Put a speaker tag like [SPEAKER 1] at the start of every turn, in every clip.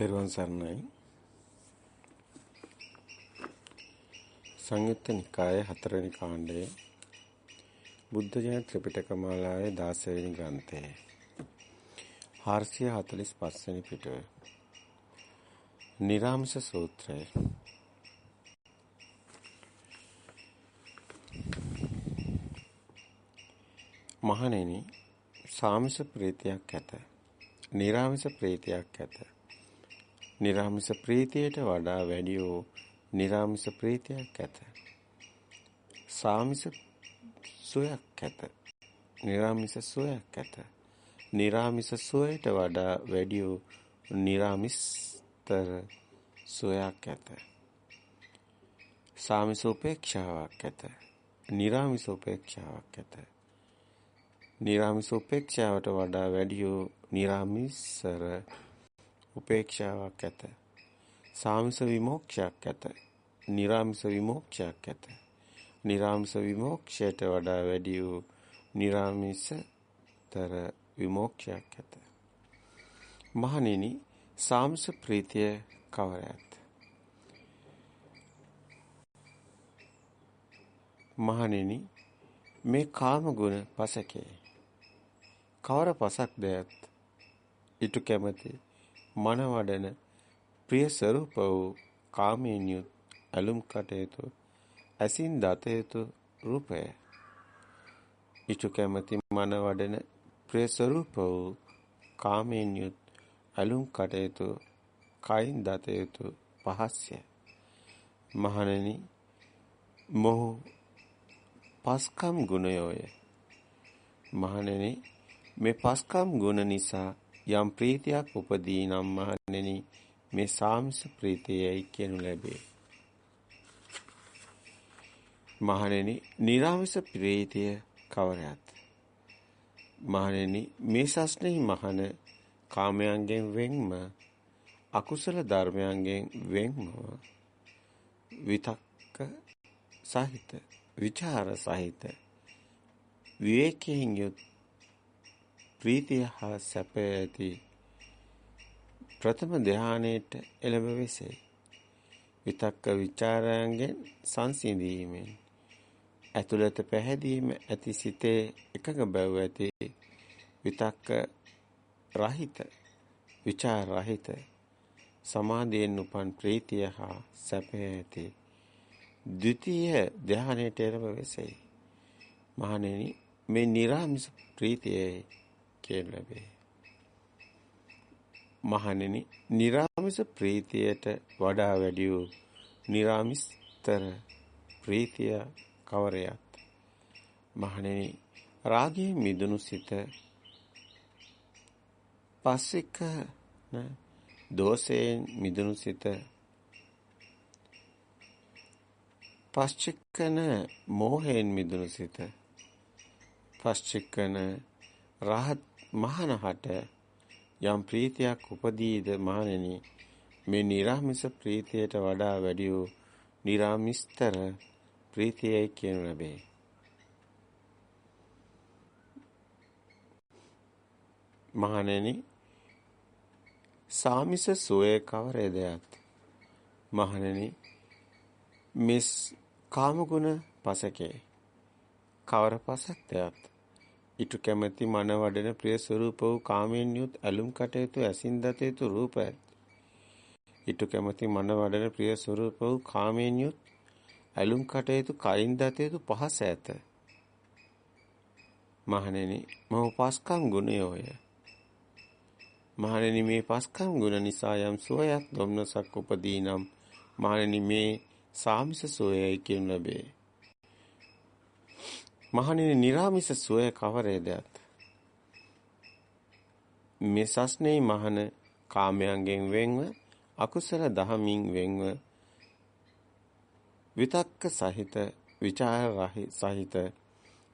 [SPEAKER 1] තෙරුවන් සරණයි. සංයුත්ත නිකායේ හතරවෙනි කාණ්ඩයේ බුද්ධ ජන ත්‍රිපිටක මාලාවේ 16 වෙනි ග්‍රන්ථයේ 445 වෙනි පිටුව. නිරාමස සූත්‍රය. මහණෙනි සාමිස ප්‍රීතියක් ඇත. නිරාමස ප්‍රීතියක් ඇත. නිරාමිස ප්‍රීතියට වඩා වැඩි වූ නිරාමිස ප්‍රීතියක් ඇත. සාමිස සුවයක් ඇත. නිරාමිස සුවයක් ඇත. නිරාමිස සුවයට වඩා වැඩි වූ නිරාමිස්තර සුවයක් ඇත. සාමිස උපේක්ෂාවක් ඇත. නිරාමිස උපේක්ෂාවක් ඇත. නිරාමිස උපේක්ෂාවට වඩා වැඩි වූ නිරාමිසර උපේක්ෂාවක් ඇත. සාමිස විමෝක්ෂයක් ඇත. නිරාමිස විමෝක්ෂයක් ඇත. නිරාමිස විමෝක්ෂයට වඩා වැඩි වූ නිරාමිසතර විමෝක්ෂයක් ඇත. මහණෙනි සාමිස ප්‍රීතිය කවරයත්? මහණෙනි මේ කාම ගුණ පසකේ කවර පසක් දයත් ඊට කැමැති මනවඩන ප්‍රිය ස්වરૂප වූ කාමයෙන් යුත් ඇලුම් කටයුතු ඇසින් දත යුතු රූපය. ඊට කැමැති මනවඩන ප්‍රිය ස්වરૂප වූ කාමයෙන් යුත් ඇලුම් කටයුතු කයින් දත යුතු පහස්ය. මහණෙනි මොහු පස්කම් ගුණයෝය. මහණෙනි මේ පස්කම් ගුණ නිසා යම් ප්‍රීතියක් උපදී නම් මහණෙනි මේ සාමිස ප්‍රීතියයි කියනු ලැබේ. මහණෙනි, නිර්ාමිස ප්‍රීතිය කවරයත්? මහණෙනි, මේ සස්නෙහි මහන කාමයන්ගෙන් වෙන්ම අකුසල ධර්මයන්ගෙන් වෙන්ම විතක්ක සහිත විචාර සහිත විවේකයෙන් යුත් ප්‍රීතිය හා සැපය ඇති ප්‍රථම ධානයේට එළඹ වෙසේ. විතක්ක ਵਿਚාරයන්ගෙන් සංසිඳීමෙන් ඇතුළත පැහැදීම ඇති සිතේ එකඟ බව ඇති විතක්ක රහිත විචාර රහිත සමාධියෙන් උපන් ප්‍රීතිය හා සැපය ඇති ද්විතීය ධානයට එළඹ වෙසේ. මහණෙනි මේ නිර්ාමිස ප්‍රීතියයි තේරු ලැබේ. මහණෙනි, निराமிස ප්‍රීතියට වඩා වැඩි වූ निराமிස්තර ප්‍රීතිය කවරයත් මහණෙනි රාගයෙන් මිදුණු සිත පස්සික දෝෂයෙන් මිදුණු සිත පස්චික්කන මෝහයෙන් මිදුණු සිත පස්චික්කන රහත් මහනහට යම් ප්‍රීතියක් උපදීද මහණෙනි? මේ නිර්ාමිස ප්‍රීතියට වඩා වැඩි වූ නිර්ාමිස්තර ප්‍රීතියයි කියනු ලැබේ. මහණෙනි සාමිස සෝය කවරේදයත් මහණෙනි මිස් කාමගුණ පසකේ කවර පසක්දයත් ඊට කැමැති මන වඩන ප්‍රිය ස්වરૂප වූ කාමයෙන් යුත් ඇලුම් කටයුතු ඇසින් දත යුතු රූප ඇත. ඊට කැමැති මන වඩන ප්‍රිය ස්වરૂප වූ කාමයෙන් යුත් ඇලුම් කටයුතු කයින් දත යුතු පහස ඇත. මහණෙනි මම පස්කම් ගුණයෝය. මහණෙනි මේ පස්කම් ගුණ නිසා යම් සෝයක් ධම්නසක් උපදී නම් මහණෙනි මේ සාමිස සෝයයි කියනු ලැබේ. මහණෙනි, निराமிස සුවය කවරේද? මේ සස්නේ මහන කාමයන්ගෙන් වෙන්ව අකුසල දහමින් වෙන්ව විතක්ක සහිත විචාර සහිත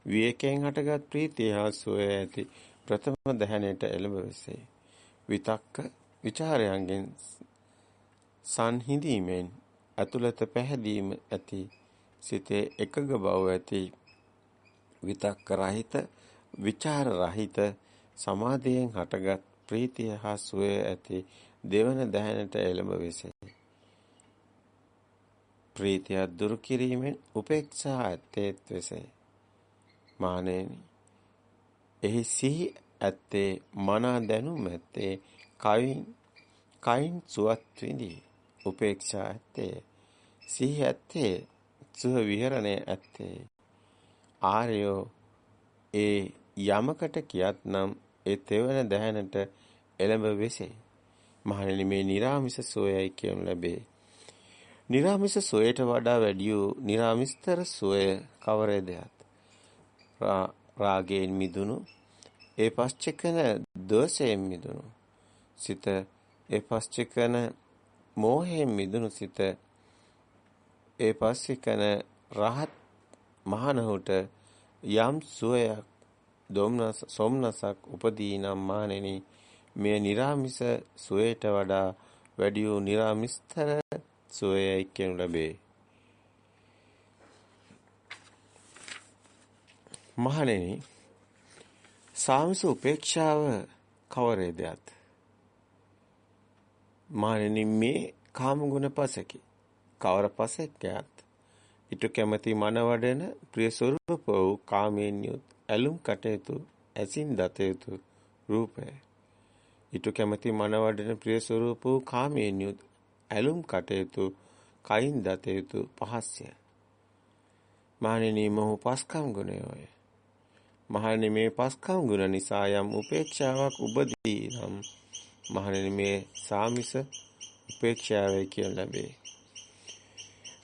[SPEAKER 1] විවේකයෙන් හටගත් ප්‍රීතිය හා සෝය ඇති ප්‍රථම දහණයට එළඹ වෙසේ විතක්ක විචාරයන්ගෙන් සංහිඳීමෙන් අතුලත පැහැදීම ඇති සිතේ එකග බව ඇති විතක්ක රහිත, ਵਿਚාර රහිත සමාධියෙන් හටගත් ප්‍රීතිය හා සුවය ඇති දෙවන දැහැනට එළඹ වෙසේ. ප්‍රීතිය දුරු කිරීමෙන් උපේක්ෂා ඇත්තේත් වෙසේ. මානෙනි එහි සිහි ඇත්තේ මනා දැනුම ඇත්තේ කයින් කයින් සුවත් විඳී උපේක්ෂා ඇත්තේ සිහි ඇත්තේ සුව විහරණය ඇත්තේ ආර්යෝ ඒ යමකට කියත්නම් ඒ තෙවන දැහැනට එළඹ වෙසේ. මහණෙනි මේ निराமிස සෝයයි කියනු ලැබේ. निराமிස සෝයට වඩා වැඩියෝ निराமிස්තර සෝය කවරේදයක්? රාගයෙන් මිදුණු ඒ පස්චකන දෝෂයෙන් මිදුණු සිත ඒ පස්චකන මෝහයෙන් මිදුණු සිත ඒ පස්චකන රහත් මහණහුට යම් සුවයක් දොම්නස සොම්නසක් උපදී නම් මානෙනි මෙය निराமிස සුවයට වඩා වැඩි වූ निराමිස්තර සුවයයි කියනු ලැබේ. මහණෙනි සාමස උපේක්ෂාව කවරේදයක්? මහණෙනි මේ කාම ගුණ පසකි. කවර පසක්යත් ඊට කැමැති මනවඩන ප්‍රිය ස්වરૂප වූ කාමයෙන් යුත් ඇලුම් කටයුතු ඇසින් දත යුතු රූපය. ඊට කැමැති මනවඩන ප්‍රිය ස්වરૂප වූ කාමයෙන් යුත් ඇලුම් කටයුතු කයින් දත යුතු පහස්ය. මහණෙනි මොහු පස්කම් ගුණයෝය මහණෙනි මේ පස්කම් ගුණ නිසා යම් උපේක්ෂාවක් උබදී නම් මහණෙනි මේ සාමිස උපේක්ෂාවයි කියන ලැබේ.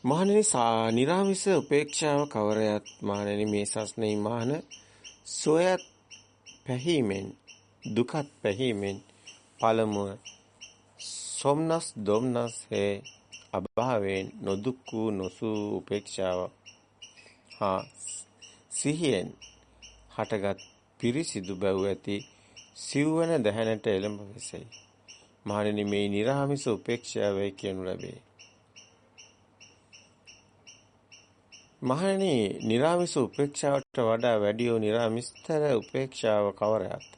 [SPEAKER 1] මහණෙනි නිරාමිස උපේක්ෂාව කවරයත් මහණෙනි මේ සස්නේ මහන සොයත් පැහිමෙන් දුකත් පැහිමෙන් පළමුව සොම්නස් දොම්නස් හේ අභාවයෙන් නොදුක් වූ නොසූ උපේක්ෂාව හා සිහියෙන් හටගත් පිරිසිදු බැව් ඇති සිව්වන දැහැනට එළඹ වෙසෙයි. මහණෙනි මේ නිර්ආමිස උපේක්ෂාවයි කියනු ලැබේ. මහණෙනි, निराமிස උපේක්ෂාවට වඩා වැඩියෝ निराමිස්තර උපේක්ෂාව කවරයක්ද?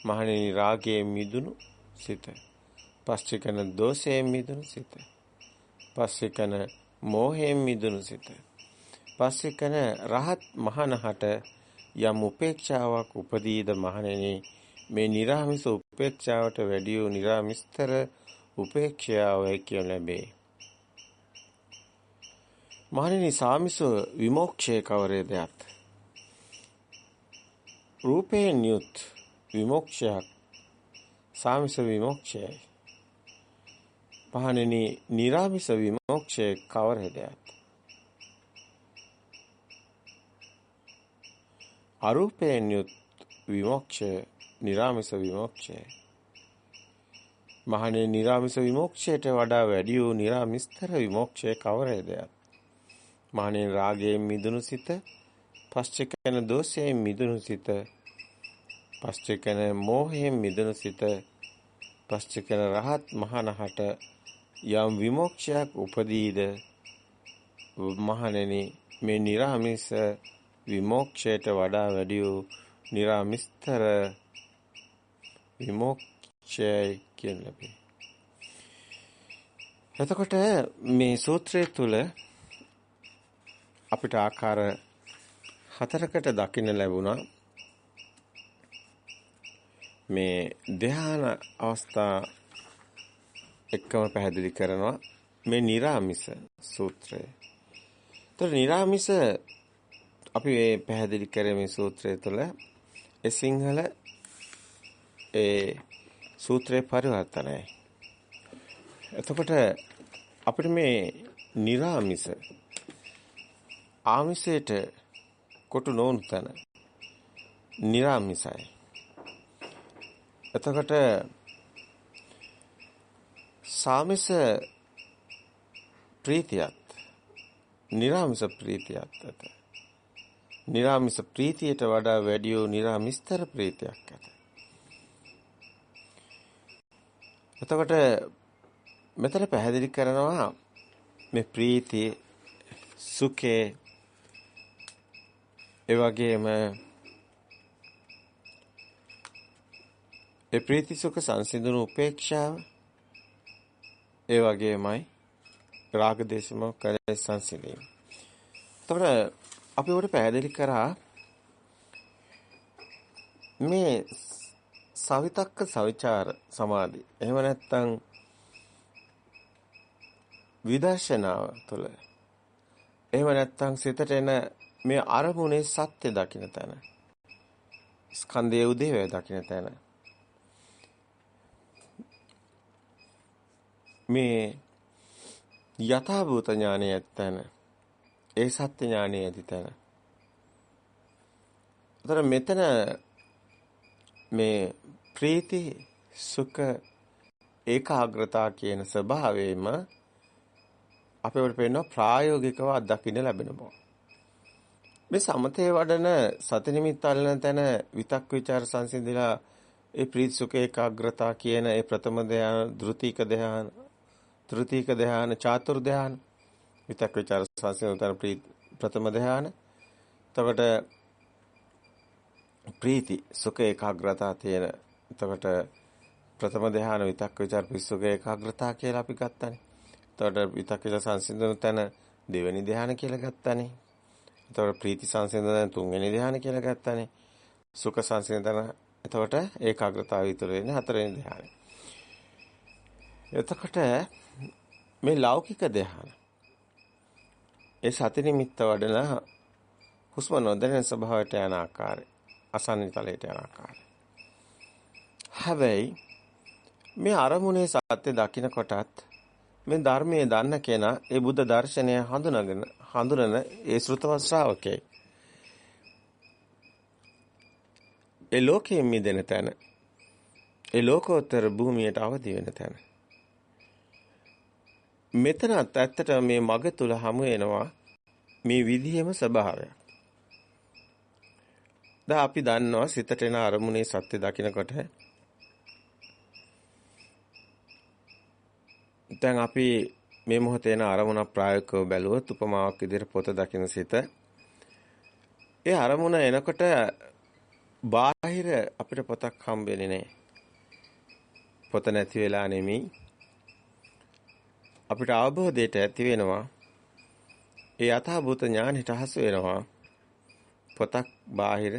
[SPEAKER 1] මහණෙනි, රාගයෙන් මිදුණු සිත. පස්චිකන දෝෂයෙන් මිදුණු සිත. පස්චිකන මෝහයෙන් මිදුණු සිත. පස්චිකන රහත් මහණහට යම් උපේක්ෂාවක් උපදීද මහණෙනි, මේ निराමිස උපේක්ෂාවට වැඩියෝ निराමිස්තර උපේක්ෂාවයි කියල ලැබේ. මහණෙනි සාමිස විමෝක්ෂය කවරේ දෙයක්ද? රූපයෙන් යුත් විමෝක්ෂයක් සාමිස විමෝක්ෂයයි. මහණෙනි නිර්ාමිස විමෝක්ෂය කවරේ දෙයක්ද? අරූපයෙන් යුත් විමෝක්ෂය නිර්ාමිස විමෝක්ෂයයි. මහණෙනි නිර්ාමිස විමෝක්ෂයට වඩා වැඩි වූ නිර්ාමිස්තර විමෝක්ෂය කවරේ දෙයක්ද? මානෙන් රාගයෙන් මිදුණු සිත පස්චකන දෝෂයෙන් මිදුණු සිත පස්චකන මෝහයෙන් මිදුණු සිත පස්චකන රහත් මහණහට යම් විමෝක්ෂයක් උපදීද? මහණෙනි මේ निराமிස විමෝක්ෂයට වඩා වැඩි වූ निराமிස්තර විමෝක්ෂය කියන ලබේ. එතකොට මේ සූත්‍රය තුල අපිට ආකාර හතරකට දකින්න ලැබුණා මේ ධ්‍යාන අවස්ථා එක්කම පැහැදිලි කරනවා මේ निराமிස සූත්‍රය. ତොර निराமிස අපි මේ පැහැදිලි කරේ මේ සූත්‍රය තුළ ඒ සිංහල ඒ සූත්‍රේ පරිවර්තනයයි. එතකොට අපිට මේ निराமிස ආමිසයට කොටු නොවුණු තැන. निराමිසයි. එතකොට සාමිස ප්‍රීතියත් निराමිස ප්‍රීතියත් ඇත. निराමිස ප්‍රීතියට වඩා වැඩි වූ निराමිස්තර ප්‍රීතියක් ඇත. එතකොට මෙතන පැහැදිලි කරනවා මේ ප්‍රීතිය සුඛේ ඒ වගේම ඒ ප්‍රීති සුඛ සංසිඳුණු උපේක්ෂාව ඒ වගේමයි රාග දේශම කලේ සංසිඳීම. එතකොට අපි උඩ පැහැදිලි කරා මේ සවිතක්ක සවිචාර සමාධි. එහෙම නැත්නම් විදර්ශනාව තුළ එහෙම නැත්නම් සිතට එන මේ අරමුණේ සත්‍ය දකින්න තැන ස්කන්ධයේ උදේවැය දකින්න තැන මේ යථාභූත ඥානය ඇත්තන ඒ සත්‍ය ඥානය ඇති තැන. උතර මෙතන මේ ප්‍රීති සුඛ ඒකාග්‍රතාව කියන ස්වභාවයෙන්ම අපේවට පේනවා ප්‍රායෝගිකව අත්දකින්න ලැබෙන බව. මේ සමතේ වඩන සති නිමිත් අල්ලන තැන විතක් ਵਿਚාර සංසිඳිලා ඒ ප්‍රීති සුඛ ඒකාග්‍රතා කියන ඒ ප්‍රථම ධ්‍යාන, ධෘතික ධ්‍යාන, තෘතික ධ්‍යාන, චාතුර් ධ්‍යාන විතක් ਵਿਚාර සංසිඳන තැන ප්‍රථම ධ්‍යාන. එතකොට ප්‍රීති සුඛ ඒකාග්‍රතා තියෙන. එතකොට ප්‍රථම ධ්‍යාන විතක් ਵਿਚාර පිසුඛ ඒකාග්‍රතා කියලා අපි ගත්තානේ. එතකොට විතක් ਵਿਚාර සංසිඳන තැන දෙවෙනි ධ්‍යාන කියලා ගත්තානේ. එතකොට ප්‍රීති සංසිඳන තුන්වෙනි ධ්‍යාන කියලා ගත්තානේ. සුඛ සංසිඳන එතකොට ඒකාග්‍රතාවය විතර වෙන්නේ හතරවෙනි ධ්‍යානෙ. එතකොට මේ ලෞකික ධ්‍යාන ඒ සති නිමිත්ත වඩලා හුස්ම නොදැනෙන ස්වභාවයට යන ආකාරය අසන්නිතලයට යන ආකාරය. හැබැයි මේ අරමුණේ සත්‍ය දකින්න කොටත් මේ ධර්මයේ දන්න කෙනා ඒ බුද්ධ දර්ශනය හඳුනගෙන හඳුනන ඒ ශ්‍රුතවත් ශ්‍රාවකයෙක්. ඒ ලෝකයෙන් මිදෙන තැන ඒ ලෝකෝත්තර භූමියට අවදි වෙන තැන. මෙතනත් ඇත්තට මේ මග තුල හමු වෙනවා මේ විදිහෙම ස්වභාවයක්. දැන් අපි දන්නවා සිතට එන අරමුණේ සත්‍ය දකිනකොට දැන් අපි මේ මොහොතේ එන අරමුණ ප්‍රායෝගිකව බැලුවොත් උපමාවක් විදිහට පොත දකින්න සිත ඒ අරමුණ එනකොට බාහිර අපිට පොතක් හම්බෙන්නේ නැහැ. පොත නැති වෙලා නෙමෙයි. අපිට අවබෝධයට ඇති වෙනවා. ඒ යථාභූත ඥානෙට හසු වෙනවා. පොතක් බාහිර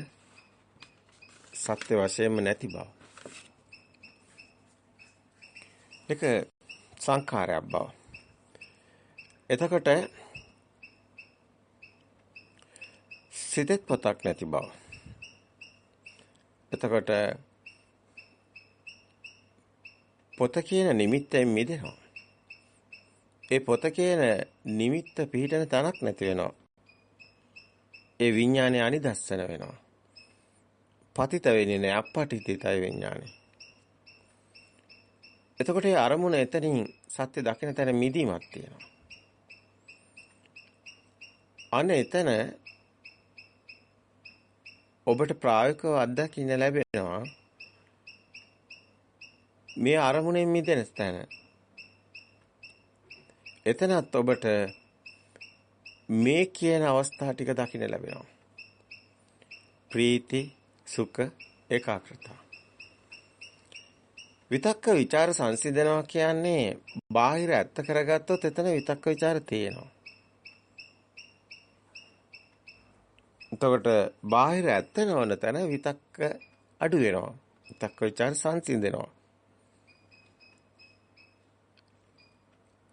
[SPEAKER 1] සත්‍ය වශයෙන්ම නැති බව. ඒක සංඛාරයක් බව. එතකොට සිතෙත් පතක් නැති බව. එතකොට පොත කියන නිමිත්තෙන් මිදෙනවා. ඒ පොත කියන නිමිත්ත පිහිටන තනක් නැති වෙනවා. ඒ විඥානය අනිදස්සන වෙනවා. පතිත වෙන්නේ නැහැ අපපටිතිතයි විඥානේ. එතකොට ඒ අරමුණ එතනින් සත්‍ය දකින තැන මිදීමක් තියෙනවා. අන්න එතන ඔබට ප්‍රායෝගිකව අත්දකින්න ලැබෙනවා මේ අරමුණෙන් මිදෙන තැන. එතනත් ඔබට මේ කියන අවස්ථා ටික දකින්න ලැබෙනවා. ප්‍රීති, සුඛ, ඒකාග්‍රතාව. විතක්ක ਵਿਚාර සංසිඳනවා කියන්නේ බාහිර ඇත්ත කරගත්තොත් එතන විතක්ක ਵਿਚාර තියෙනවා. එතකොට බාහිර ඇත්ත නොවන තැන විතක්ක අඩු වෙනවා. විතක්ක ਵਿਚාර සංසිඳෙනවා.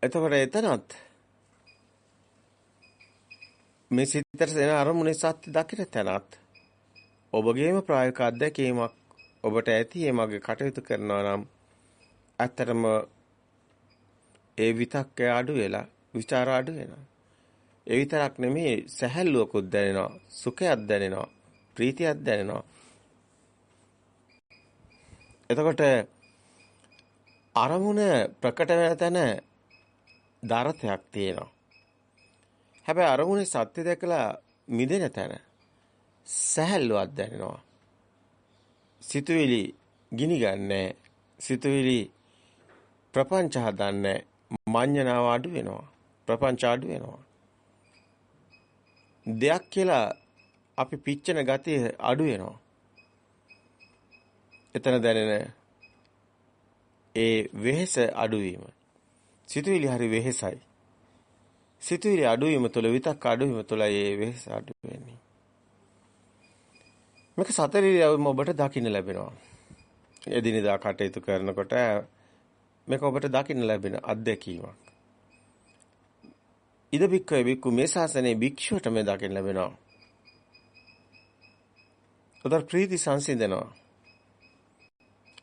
[SPEAKER 1] එතකොට එතනත් මේ සිතට එන අරමුණේ සත්‍ය දකින්න තැනත් ඔබගේම ප්‍රායෝගික අත්දැකීමක් ඔබට ඇති මේ මගේ කටයුතු කරනවා නම් ඇත්තටම ඒ විතක්කය අඩු වෙලා විචාර අඩු වෙනවා. ඒ විතරක් නෙමෙයි සැහැල්ලුවකුත් දැනෙනවා, සුඛයක් දැනෙනවා, ප්‍රීතියක් දැනෙනවා. එතකොට අරමුණ ප්‍රකට වෙන තැන දරතයක් තියෙනවා. හැබැයි අරමුණේ සත්‍ය දැකලා මිදෙන තැන සැහැල්ලුවක් දැනෙනවා. සිතුවිලි ගිනි ගන්නෑ. සිතුවිලි ප්‍රපංච හදන්නේ මඤ්ඤණාව අඩු වෙනවා. ප්‍රපංච අඩු වෙනවා. දෙයක් කියලා අපි පිච්චෙන ගතිය අඩු වෙනවා. එතන දැනෙන ඒ වෙහෙස අඩුවීම. සිතුවිලි හරි වෙහෙසයි. සිතුවිලි අඩුවීම තුළ විතක් අඩුවීම තුළ ඒ වෙහෙස අඩු වෙන්නේ. මේක සතර ඉරියව්වම ඔබට දකින්න ලැබෙනවා. එදිනෙදා කටයුතු කරනකොට මේක ඔබට දකින්න ලැබෙන අත්දැකීමක්. ඉද බික්කේ බික්කු මේ ශාසනයේ භික්ෂුවට මේ දකින්න ලැබෙනවා. උදර් ප්‍රීති සංසිඳනවා.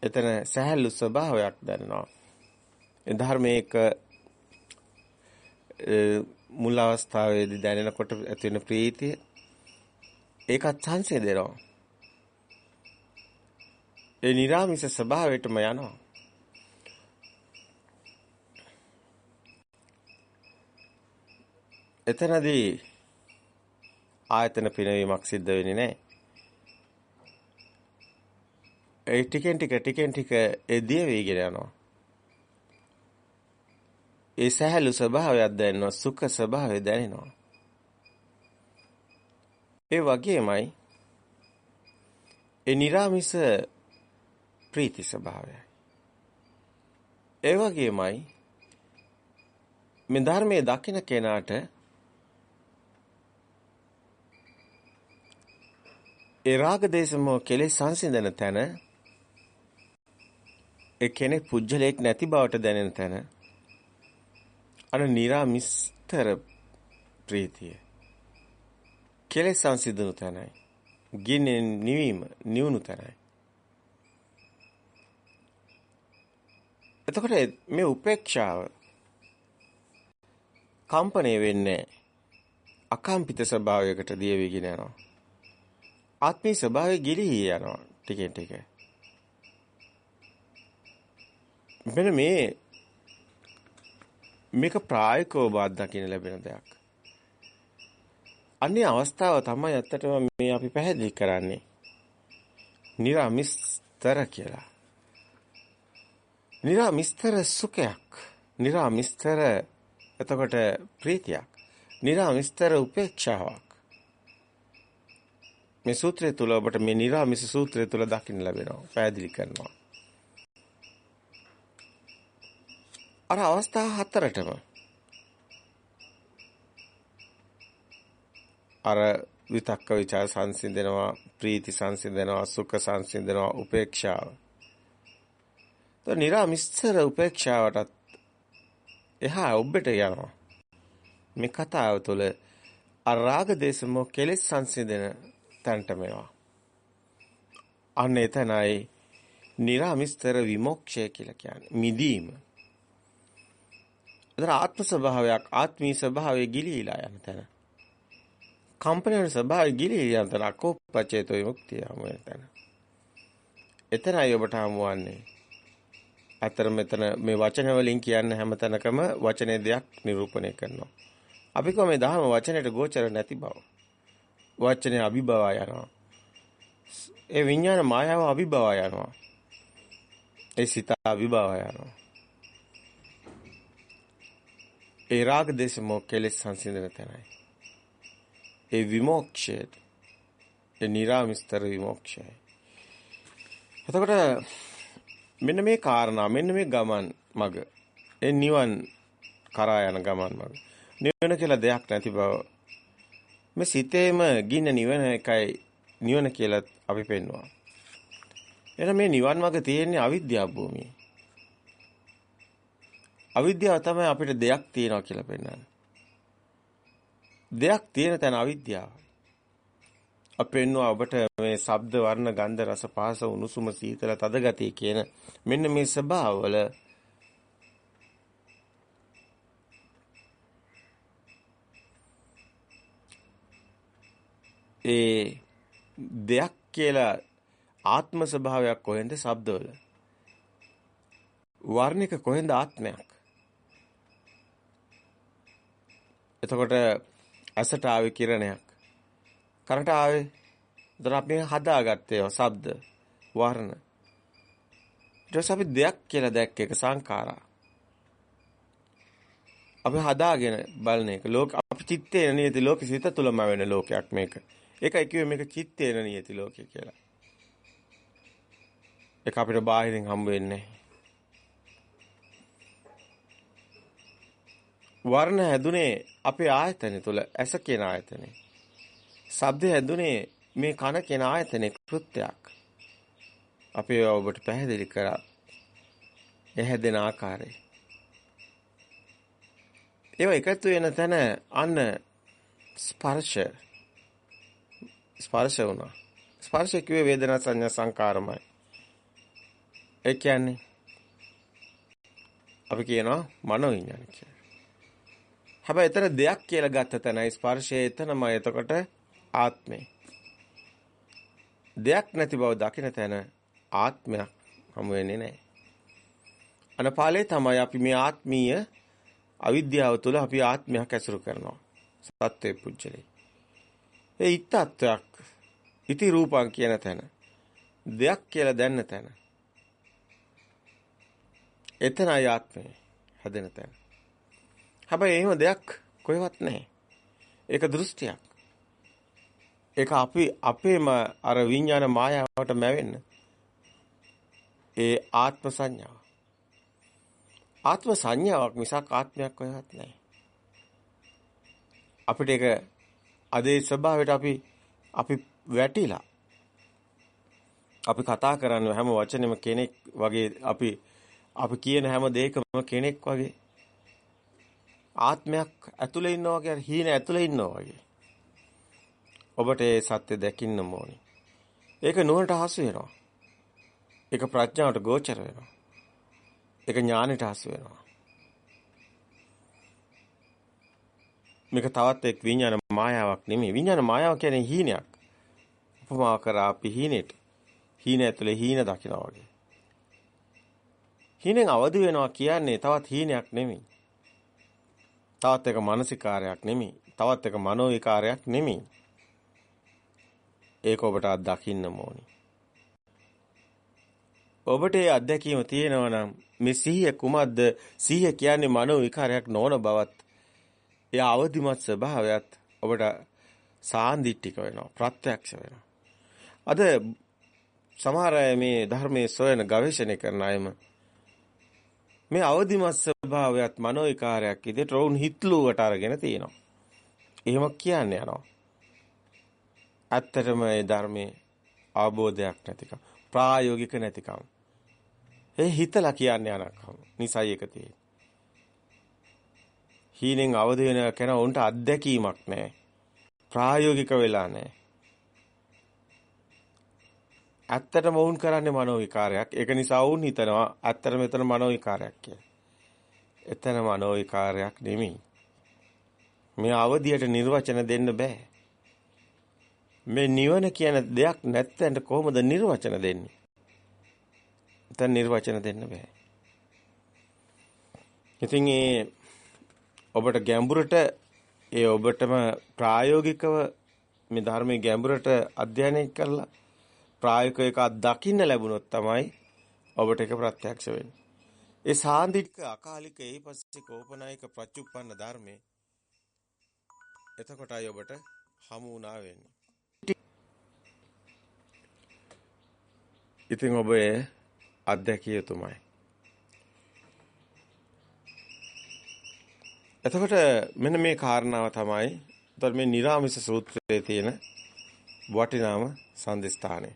[SPEAKER 1] එතන සහැල්ලු ස්වභාවයක් දැනෙනවා. ඒ ධර්මයක මුල් අවස්ථාවේදී දැනෙනකොට ඇති වෙන ප්‍රීතිය ඒකත් සංසිඳෙනවා. ඒ නිර්ාමිස ස්වභාවයටම යනවා. එතනදී ආයතන පිනවීමක් සිද්ධ වෙන්නේ නැහැ. ඒ ටිකෙන් ටික ටිකෙන් ටික එදිය වීගෙන යනවා. ඒ සහැල්ලු ස්වභාවයක් දැනෙනවා සුඛ ස්වභාවය දැනෙනවා. ඒ වගේමයි ඒ නිර්ාමිස ප්‍රීති ස්වභාවයයි. ඒ වගේමයි මේ ධර්මයේ දකින කෙනාට ඒ රාග දේශ මොහ කෙලෙස් සංසිඳන තැන ඒ කෙනෙක් පුජ්‍යලයක් නැති බවට දැනෙන තැන අර निराමිස්තර ප්‍රීතිය. කෙලෙස් සංසිඳන තැනයි. ගින්නේ නිවීම නිවුණු තැනයි. එතකොට මේ උපේක්ෂාව කම්පණය වෙන්නේ අකම්පිත ස්වභාවයකට දියවිගෙන යනවා. ආත්මී ස්වභාවය ගිලී යනවා ටිකෙන් ටික. මෙන්න මේ මේක ප්‍රායෝගිකව බාධාකින ලැබෙන දෙයක්. අන්නේ අවස්ථාව තමයි ඇත්තටම මේ අපි පැහැදිලි කරන්නේ. නිරාමිස්තර කියලා. නිරාමිස්තර සුඛයක්. නිරාමිස්තර එතකොට ප්‍රීතියක්. නිරාමිස්තර උපේක්ෂාවක්. මේ සූත්‍රය තුල ඔබට මේ නිර්ආමිස සූත්‍රය තුල දකින්න ලැබෙනවා. පැහැදිලි කරනවා. අර අවස්ථා හතරටම අර විතක්ක ਵਿਚාර සංසිඳනවා, ප්‍රීති සංසිඳනවා, සුඛ සංසිඳනවා, උපේක්ෂාව. તો නිර්ආමිස්සර උපේක්ෂාවටත් එහා ඔබට යනවා. මේ කතාව තුළ අර රාග දේශමෝ කෙලෙස් සංසිඳන තැනට මේවා. අන්න එතනයි නිරාමිස්තර විමුක්ෂය කියලා කියන්නේ. මිදීම. ඒතර ආත්ම ස්වභාවයක් ආත්මී ස්වභාවය ගිලීලා යන තැන. කම්පණයන ස්වභාවය ගිලී යන තැන අකෝපචේතෝ විමුක්තිය හමු වෙන තැන. එතනයි ඔබට හමුවන්නේ. අතර මෙතන මේ වචන වලින් කියන්න හැමතැනකම වචනේ දෙයක් නිරූපණය කරනවා. අපි කොහොම මේ දහම වචනයට ගෝචර නැති බව. වචනේ අභිභවා යනවා. ඒ විඥාන මායාව අභිභවා යනවා. ඒ සිත අභිභවා යනවා. ඒ රාග දේශ මොහ කෙලෙස් සංසිඳන තැනයි. ඒ විමෝක්ෂය. ඒ නිරාමිස්තර විමෝක්ෂය. එතකොට මෙන්න මේ කාරණා මෙන්න මේ ගමන් මග ඒ නිවන් කරා යන ගමන් මග නිවන කියලා දෙයක් නැති බව මේ සිතේම ගින්න නිවන එකයි නිවන කියලා අපි පෙන්නවා එහෙනම් මේ නිවන් මග තියෙන්නේ අවිද්‍යාව භූමියේ. අවිද්‍යාව තමයි අපිට දෙයක් තියනවා කියලා පෙන්වන්නේ. දෙයක් තියෙන තැන අවිද්‍යාව. අපෙන්නවා ඔබට මේ ශබ්ද වර්ණ ගන්ධ රස පහස උණුසුම සීතල තද ගතිය කියන මෙන්න මේ ස්වභාවවල ඒ දෙයක් කියලා ආත්ම ස්වභාවයක් කොහෙන්ද ශබ්දවල වර්ණික කොහෙන්ද ආත්මයක් එතකොට ඇසට ආවේ කිරණයක් කරට ආවේ. ඒතර අපි හදාගත්තේ ශබ්ද වර්ණ. ඊට පස්සේ අපි දෙයක් කියලා දැක්ක එක සංඛාරා. අපි හදාගෙන බලන එක ලෝක අපි චිත්තේන නියති ලෝක සිත තුලම වෙන ලෝකයක් මේක. ඒකයි කිව්වේ මේක චිත්තේන නියති ලෝකය කියලා. ඒක අපිට බාහිරින් හම්බ වෙන්නේ වර්ණ හැදුනේ අපේ ආයතන තුල ඇස කියන ආයතනේ. ශබ්ද හැදුනේ මේ කන කියන ආයතනේ කෘත්‍යයක්. අපි ඔබට පැහැදිලි කරා. එහැදෙන ආකාරය. ඒවා එකතු වෙන තැන අන්න ස්පර්ශ ස්පර්ශ වුණා. ස්පර්ශ කිව්වේ වේදනා සංඥා සංකාරමයි. ඒ කියන්නේ අපි කියනවා මනෝ විඥාන කියලා. හැබැයි එතන දෙයක් කියලා ගත්ත තැනයි ස්පර්ශය එතනමයි එතකොට ආත්මේ. දෙයක් නැති බව දකින තැන ආත්මයක් හමු වෙන්නේ නැහැ. අනපාලේ තමයි අපි මේ ආත්මීය අවිද්‍යාව තුළ අපි ආත්මයක් ඇසුරු කරනවා. සත්‍ය පුජ්‍යලේ. ඒ ඊත්ත්වයක් ඉති රූපං කියන තැන දෙයක් කියලා දැන්න තැන එතනයි ආත්මය හැදෙන තැන. හැබැයි එහෙම දෙයක් කොහෙවත් නැහැ. ඒක දෘෂ්ටියක්. ඒක අපි අපේම අර විඥාන මායාවට මැවෙන්න. ඒ ආත්ම සංඥාව. ආත්ම සංඥාවක් මිසක් ආත්මයක් කොහෙවත් නැහැ. අපිට ඒක අදේ ස්වභාවයට අපි අපි වැටිලා. අපි කතා කරන්නේ හැම වචනෙම කෙනෙක් වගේ අපි අපි කියන හැම දෙයකම කෙනෙක් වගේ. ආත්මයක් ඇතුලේ ඉන්නවා වගේ හීන ඇතුලේ ඉන්නවා වගේ. ඔබට ඒ සත්‍ය දැකින්න ඕනේ. ඒක නුවණට හසු වෙනවා. ඒක ප්‍රඥාවට ගෝචර වෙනවා. ඒක ඥානෙට හසු වෙනවා. මේක තවත් එක් විඥාන මායාවක් නෙමෙයි. විඥාන මායාව කියන්නේ හීනයක්. උපමා කරා අපි හීනෙට. හීන ඇතුලේ හීන දකිනවා වගේ. හීනෙන් අවදි වෙනවා කියන්නේ තවත් හීනයක් නෙමෙයි. තවත් එක මානසිකාරයක් නෙමෙයි. තවත් එක මනෝ විකාරයක් නෙමෙයි. ඒක ඔබට අත්දකින්න ඕනි. ඔබට ඒ අත්දැකීම තියෙනවා නම් මේ සිහිය කුමක්ද? සිහිය කියන්නේ මනෝ විකාරයක් නොවන බවත් ඒ අවදිමත් ස්වභාවයත් ඔබට සාන්දිටික වෙනවා ප්‍රත්‍යක්ෂ වෙනවා. අද සමහර අය මේ ධර්මයේ සොයන ගවේෂණය කරන අයම මේ අවදිමත් ස්වභාවයත් මනෝවිකාරයක් විදිහට රවුන් හිත්ලුවට අරගෙන තියෙනවා. එහෙම කියන්නේ යනවා. ඇත්තටම මේ ධර්මයේ අවබෝධයක් නැතිකම ප්‍රායෝගික නැතිකම. ඒ හිතලා කියන්නේ යනකම්. නිසයි එක තියෙන්නේ. හීනෙන් අවදි වෙන කෙනා උන්ට අත්දැකීමක් නැහැ. ප්‍රායෝගික වෙලා නැහැ. ඇත්තටම වුන් කරන්නේ මනෝ විකාරයක්. ඒක නිසා වුන් හිතනවා ඇත්තට මෙතන මනෝ විකාරයක් කියලා. එතන මනෝ විකාරයක් නෙමෙයි. මේ අවදියට නිර්වචන දෙන්න බෑ. මේ නිවන කියන දෙයක් නැත්තෙන්ට කොහොමද නිර්වචන දෙන්නේ? එතන නිර්වචන දෙන්න බෑ. ඉතින් ඒ ඔබට ගැඹුරට ඒ ඔබටම ප්‍රායෝගිකව මේ ධර්මයේ ගැඹුරට අධ්‍යයනය කරලා ප්‍රායෝගික එකක් දකින්න ලැබුණොත් තමයි ඔබට ඒක ප්‍රත්‍යක්ෂ වෙන්නේ. ඒ සාන්දිටික අකාලික ඒපස්සේ කෝපනායක ප්‍රචුප්පන්න ධර්මයේ එතකොටයි ඔබට හමු වුණා වෙන්නේ. ඉතින් ඔබ අත්දැකිය යුතුමයි. එතකොට මෙන්න මේ කාරණාව තමයි එතකොට මේ නිරාමිස සූත්‍රයේ තියෙන වටිනාම සම්දිස්ථානය.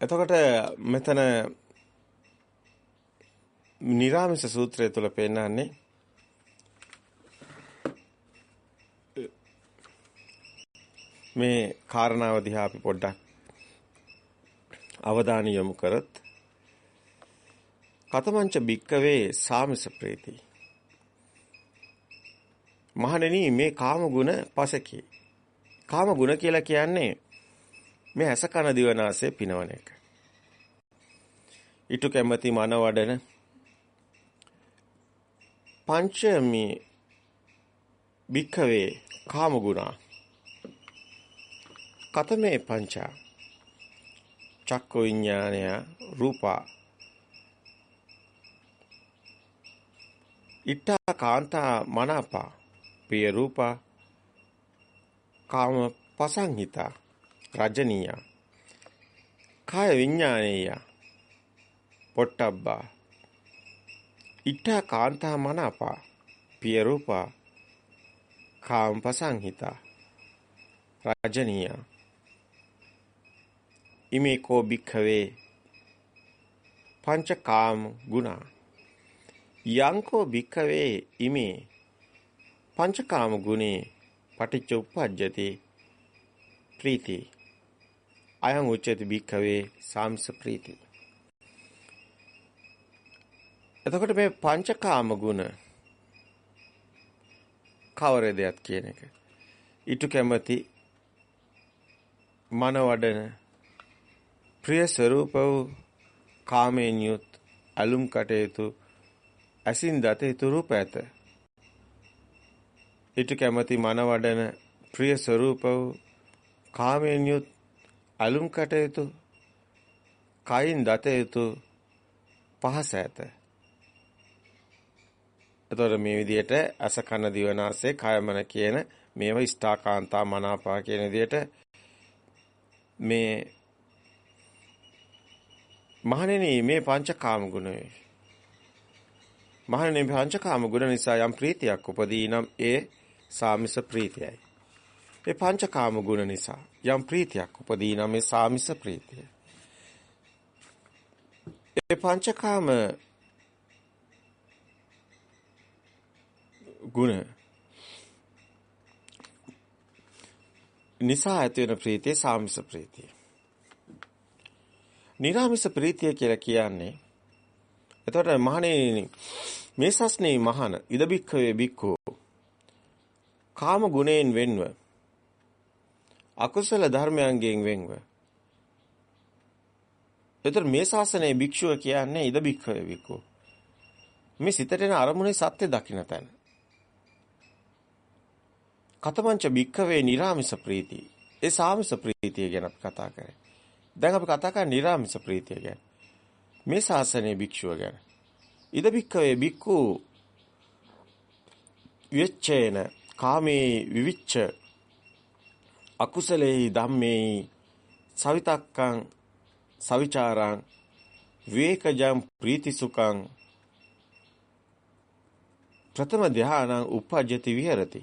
[SPEAKER 1] එතකොට මෙතන නිරාමිස සූත්‍රය තුල පෙන්නන්නේ මේ කාරණාව දිහා අපි පොඩ්ඩක් අවධානය යොමු කරත් කතමංච භික්කවේ සාමිස ප්‍රීති. මහණෙනි මේ කාම ගුණ පසකේ. කාම ගුණ කියලා කියන්නේ මේ ඇස කන දිවනාසය පිනවන එක. ඊට කැමැති මන වඩන පංචමි භික්කවේ කාම ගුණා කතමේ පංචා. චක්ක විඥානය රූපා. ඉට්ඨා කාන්තා මනාපා. පිය රූපා. කාම පසංහිතා. රජනීය. කාය විඥානීය. පොට්ටබ්බා. ඉට්ඨා කාන්තා මනපා. පිය රූපා කාම්පසංහිතා. රජනීය. ඉමේ කෝ භික්ඛවේ. පංචකාම ගුණා. යංකෝ භික්ඛවේ ඉමේ. පංචකාම ගුණේ. පටිච්ච උප්පජ්ජති. ප්‍රීති. අයං උච්චති භික්ඛවේ සාම්ස ප්‍රීති එතකොට මේ පංචකාම ගුණ කවර දෙයක් කියන එක. ඊට කැමති මනවඩන ප්‍රිය ස්වરૂප වූ කාමයෙන් යුත් අලුම් කටයුතු ඇසින් දත යුතු රූප ඇත. ඊට කැමති මනවඩන ප්‍රිය ස්වરૂප වූ කාමයෙන් යුත් අලුම් කටයුතු කයින් දත යුතු පහස ඇත. එතකොට මේ විදිහට අස කන දිවනාසය කයමන කියන මේව ඉෂ්ඨාකාන්තා මනාපා කියන විදිහට මේ මහණෙනි මේ පංචකාම ගුණය මහණෙනි පංචකාම ගුණ නිසා යම් ප්‍රීතියක් උපදී නම් ඒ සාමිස ප්‍රීතියයි. ඒ පංචකාම ගුණ නිසා යම් ප්‍රීතියක් උපදී නම් ඒ සාමිස ප්‍රීතිය. ඒ පංචකාම ගුණ නිසා ඇති වෙන ප්‍රීතිය සාමිස ප්‍රීතිය. නිරාමිස ප්‍රීතිය කියලා කියන්නේ එතකොට මහණෙනි මේ සස්නේ මහන ඉදබික්ඛවේ බික්ඛෝ කාම ගුණයෙන් වෙන්ව අකුසල ධර්මයන්ගෙන් වෙන්ව එතකොට මේ ශාසනයේ භික්ෂුව කියන්නේ ඉදබික්ඛවේ බික්ඛෝ මේ සිතට එන අරමුණේ සත්‍ය දකින්න තැන කතමංච භික්ඛවේ නිරාමිස ප්‍රීති. ඒ සාමිස ප්‍රීතිය ගැන අපි කතා කරේ. දැන් අපි කතා කරන්නේ නිරාමිස ප්‍රීතිය ගැන. මේ ශාසනයේ භික්ෂුව ගැන. ඉද භික්ඛවේ භික්ඛු විච්ඡේන කාමේ විවිච්ඡ අකුසලේ ධම්මේ සවිතක්කං සවිචාරං විවේකජම් ප්‍රීතිසුඛං. ප්‍රථම ධානං උපජ්ජති විහෙරති.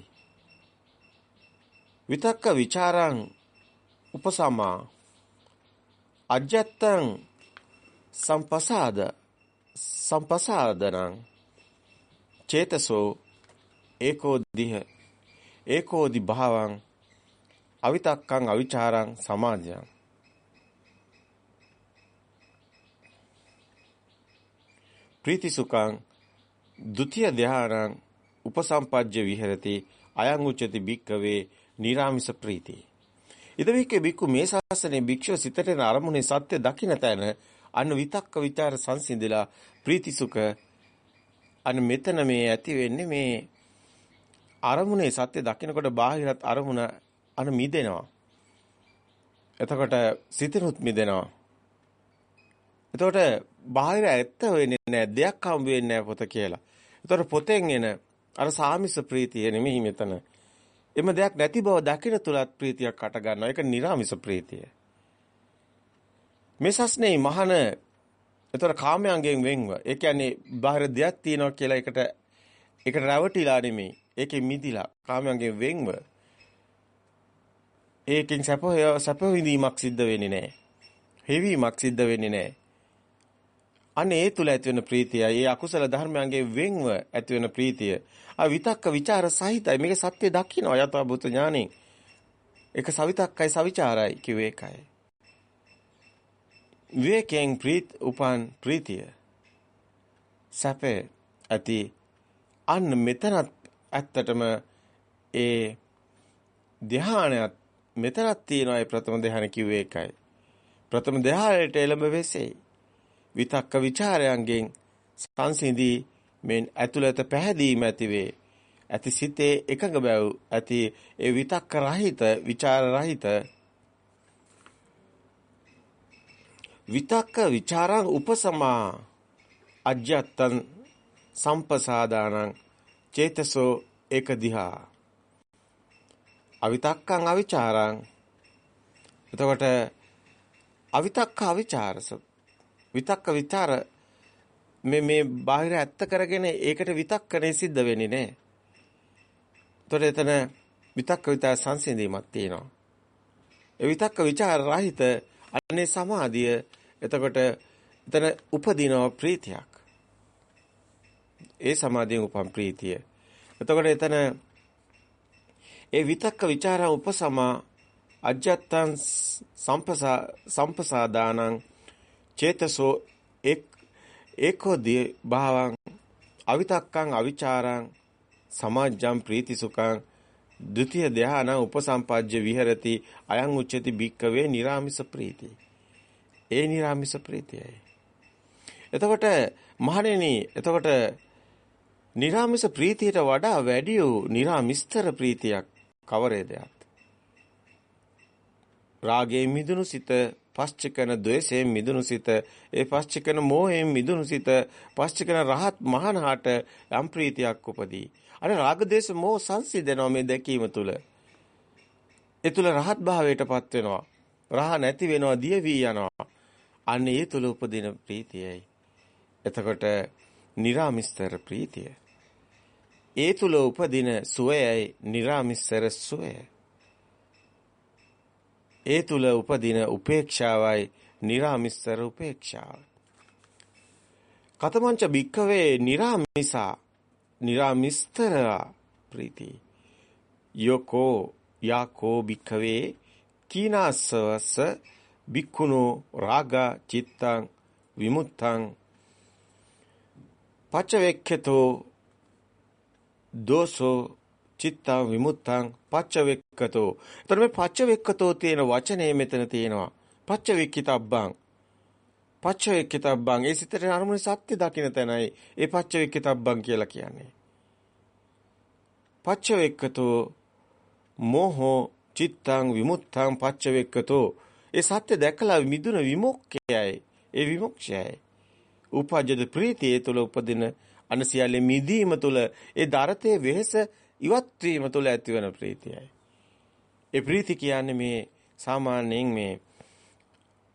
[SPEAKER 1] විතක්ක ਵਿਚාරං උපසමා. අජත්තං සම්පසාද සම්පසාදනං. චේතසෝ ඒකෝ දිහ ඒකෝ දි භාවං අවිතක්කං අවිචාරං සමාධියං. ප්‍රීති සුඛං ဒ ුතිය ධාරං උපසම්පජ්ජ විහෙරති අයං උච්චති භික්කවේ නිරාමිස ප්‍රීති. ඉදවික්කේ බික්කු මේ ශාසනයේ භික්ෂුව සිතටෙන අරමුණේ සත්‍ය දකින්න තැන අන්න විතක්ක ਵਿਚාර සංසිඳිලා ප්‍රීති සුඛ අන්න මෙතන මේ ඇති වෙන්නේ මේ අරමුණේ සත්‍ය දකිනකොට බාහිරත් අරමුණ අන මිදෙනවා. එතකොට සිතිනුත් මිදෙනවා. එතකොට බාහිර ඇත්ත වෙන්නේ නැහැ දෙයක් හම් වෙන්නේ නැහැ පොත කියලා. එතකොට පොතෙන් එන අර සාමිස ප්‍රීතිය නෙමෙයි මෙතන. එම දෙයක් නැති බව දකින තුලත් ප්‍රීතියක් අට ගන්නවා. ඒක නිර්ාමිස ප්‍රීතිය. මේ සස්නේ මහන එතකොට කාමයන්ගෙන් වෙන්ව. ඒ කියන්නේ බාහිර දෙයක් තියෙනවා කියලා එකට ඒකට රැවටිලා නෙමෙයි. ඒකෙන් මිදිලා කාමයන්ගෙන් වෙන්ව. ඒකෙන් සැප සැප විඳීමක් සිද්ධ වෙන්නේ නැහැ. හෙවීමක් සිද්ධ වෙන්නේ නැහැ. අනේ ඒ තුල ඇති වෙන ප්‍රීතිය, ඒ අකුසල ධර්මයන්ගේ වෙන්ව ඇති වෙන ප්‍රීතිය. ආ විතක්ක ਵਿਚාර සහිතයි. මේක සත්‍ය දකින්න යථා භූත ඥානෙන්. ඒක සවිතක්කයි සවිචාරයි කිව්වේ ඒකයි. විවේකයෙන් ප්‍රීත් උපන් ප්‍රීතිය. සැපේ ඇති අන්න මෙතනත් ඇත්තටම ඒ ධ්‍යානයත් මෙතනක් තියෙනවා ඒ ප්‍රථම ධ්‍යාන කිව්වේ ඒකයි. ප්‍රථම ධ්‍යානයට එළඹ වෙසේ. විතක්ක ਵਿਚාරයන්ගෙන් සංසිඳී මෙන් ඇතුළත පැහැදීම ඇතිවේ. ඇති සිතේ එකඟ බැව් ඇති ඒ විතක්ක රහිත, ਵਿਚාර රහිත විතක්ක ਵਿਚාරං උපසමා අජ්‍යත්තං සම්පසාදානං චේතසෝ ඒක දිහා අවිතක්කං අවිචාරං එතකොට අවිතක්ක අවිචාරස විතක්ක විචාර මේ මේ බාහිර ඇත්ත කරගෙන ඒකට විතක්කනේ සිද්ධ වෙන්නේ නෑ. එතකොට එතන විතක්ක විතර සංසිඳීමක් තියෙනවා. ඒ විතක්ක ਵਿਚාර රහිත අනේ සමාධිය එතකොට එතන උපදිනවා ප්‍රීතියක්. ඒ සමාධියෙන් උපන් ප්‍රීතිය. එතකොට එතන ඒ විතක්ක ਵਿਚාරා උපසමා අජත්තං සම්පසාදානං චේතසෝ එක් ඒකෝදී භාවං අවිතක්කං අවිචාරං සමාජ්ජං ප්‍රීතිසුඛං ဒ ුතිය ධාන උපසම්පජ්ජ විහෙරති අයං උච්චති භික්කවේ निराமிස ප්‍රීතිය. ඒ निराமிස ප්‍රීතියයි. එතකොට මහණෙනි එතකොට निराமிස ප්‍රීතියට වඩා වැඩි වූ निराமிස්තර ප්‍රීතියක් කවරේදයක්. රාගයෙන් මිදුණු සිත පස්චකන ද්වේෂයෙන් මිදුණු සිත ඒ පස්චකන මෝහයෙන් මිදුණු සිත පස්චකන රහත් මහානාට යම් ප්‍රීතියක් උපදී. අර රාග ද්වේෂ මෝහ සංසිඳනවා මේ දැකීම තුල ඒ තුල රහත් භාවයටපත් වෙනවා. රහ නැති වෙනවා දිය වී යනවා. අන්න ඒ තුල උපදින ප්‍රීතියයි. එතකොට निराමිස්තර ප්‍රීතිය. ඒ තුල උපදින සුවයයි निराமிසර සුවය. ඒ තුල උපදින උපේක්ෂාවයි निराමිසර උපේක්ෂාව. කතමංච භික්කවේ निराමිසා निराමිස්තර ප්‍රීති. යකෝ යකෝ භික්කවේ කීනාසවස භික්ඛුනෝ රාග චිත්තං විමුත්තං පච්චවෙක්ඛතෝ දෝසෝ චිත්තං විමුත්තං පච්චවෙක්ඛතෝ එතන මේ පච්චවෙක්ඛතෝ තියෙන වචනේ මෙතන තියෙනවා. පච්චවෙක්ඛිතබ්බං පච්චවේක්කිතබ්බං. ඒ සිතට අරමුණේ සත්‍ය දකින්න තැනයි ඒ පච්චවේක්කිතබ්බං කියලා කියන්නේ. පච්චවේක්කතෝ මෝහෝ චිත්තං විමුත්තං පච්චවේක්කතෝ. ඒ සත්‍ය දැකලා මිදුන විමුක්ඛයයි ඒ විමුක්ෂයයි. උපජ්ජද ප්‍රීතිය තුළ උපදින අනසියලේ මිදීම තුළ ඒ දරතේ වෙහස ඉවත් වීම තුළ ඇතිවන ප්‍රීතියයි. ඒ ප්‍රීති කියන්නේ මේ සාමාන්‍යයෙන් මේ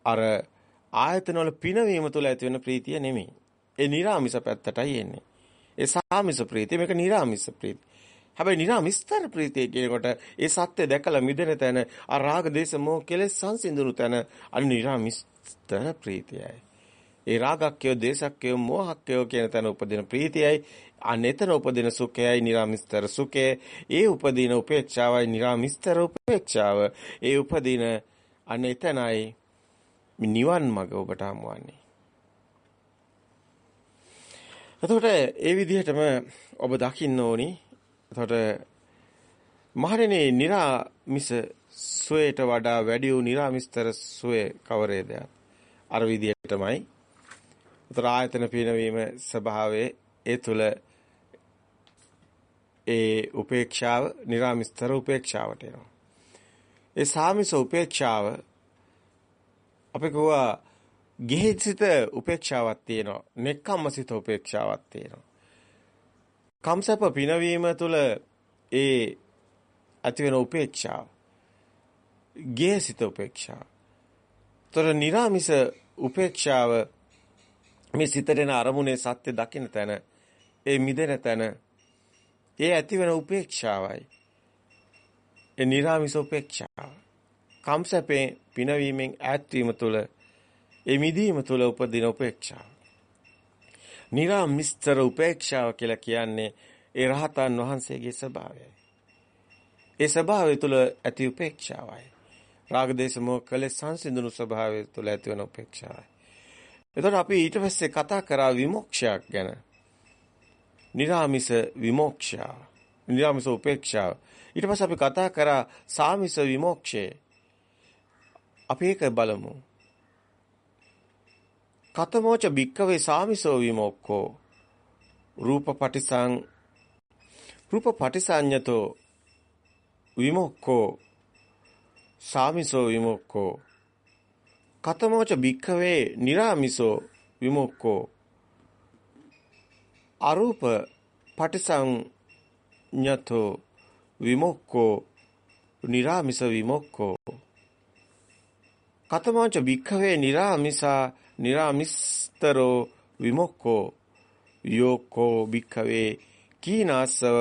[SPEAKER 1] අර ආයතන වල පිනවීම තුළ ඇති වෙන ප්‍රීතිය නෙමෙයි. ඒ නිර්ාමිස පැත්තටයි එන්නේ. ඒ සාමිස ප්‍රීතිය මේක නිර්ාමිස ප්‍රීතිය. හැබැයි නිර්ාමිස්තර ප්‍රීතිය කියනකොට ඒ සත්‍ය දැකලා මිදෙන තැන ආ රාග දේශ මොහ කෙලෙස් සංසිඳුණු තැන අනු නිර්ාමිස්තර ප්‍රීතියයි. ඒ රාගක්කයෝ, දේශක්කයෝ, මෝහක්කයෝ කියන තැන උපදින ප්‍රීතියයි, අනේතන උපදින සුඛයයි, නිර්ාමිස්තර සුඛය, ඒ උපදින උපේක්ෂාවයි, නිර්ාමිස්තර උපේක්ෂාව, ඒ උපදින අනේතනයි නිවන් මඟ ඔබට හමුවන්නේ. එතකොට ඒ විදිහටම ඔබ දකින්න ඕනි. එතකොට මහරණේ නිර්ාමිස සුවයට වඩා වැඩි වූ නිර්ාමිස්තර සුවේ කවරේද? අර විදිහටමයි උතර ආයතන පිනවීම ස්වභාවයේ ඒ තුල ඒ උපේක්ෂාව, निराමිස්තර උපේක්ෂාවට එනවා. ඒ සාමිස උපේක්ෂාව අපි කියවා ගෙහිසිත උපේක්ෂාවක් තියෙනවා. නෙක්ඛම්මසිත උපේක්ෂාවක් තියෙනවා. කම්සප පිනවීම තුළ ඒ ඇති වෙන උපේක්ෂාව ගේසිත උපේක්ෂාව. ତොර निराமிස උපේක්ෂාව මේ සිතට එන අරමුණේ සත්‍ය දකින්න තැන ඒ මිදෙන තැන ඒ ඇතිවන උපේක්ෂාවයි ඒ නිර්ාමිස උපේක්ෂාව කම්සපේ පිනවීමෙන් ඈත්වීම තුළ ඒ මිදීම තුළ උපදින උපේක්ෂාව නිර්ාමිස්තර උපේක්ෂාව කියලා කියන්නේ ඒ රහතන් වහන්සේගේ ස්වභාවයයි. ඒ ස්වභාවය තුළ ඇති උපේක්ෂාවයි. රාගදේශ මොහ කලේ සංසිඳුණු ස්වභාවය තුළ ඇතිවන උපේක්ෂාවයි. එතකොට අපි ඊට පස්සේ කතා කරා විමුක්ෂයක් ගැන. නිරාමිස විමුක්ෂාව. නිරාමිස උපේක්ෂාව. ඊට පස්සේ අපි කතා කරා සාමිස විමුක්ෂය. අපි ඒක බලමු. කතමෝච භික්කවේ සාමිසෝ විමොක්කෝ රූප පටිසං රූප පටිසඤ්ඤතෝ විමොක්කෝ සාමිසෝ විමොක්කෝ කතමෝච භික්ඛවේ निराமிසෝ විමුක්ඛෝ අරූප පටිසඤ්ඤතෝ විමුක්ඛෝ निराமிස විමුක්ඛෝ කතමෝච භික්ඛවේ निराமிසා निराமிස්තරෝ විමුක්ඛෝ යෝකෝ භික්ඛවේ කීනාසව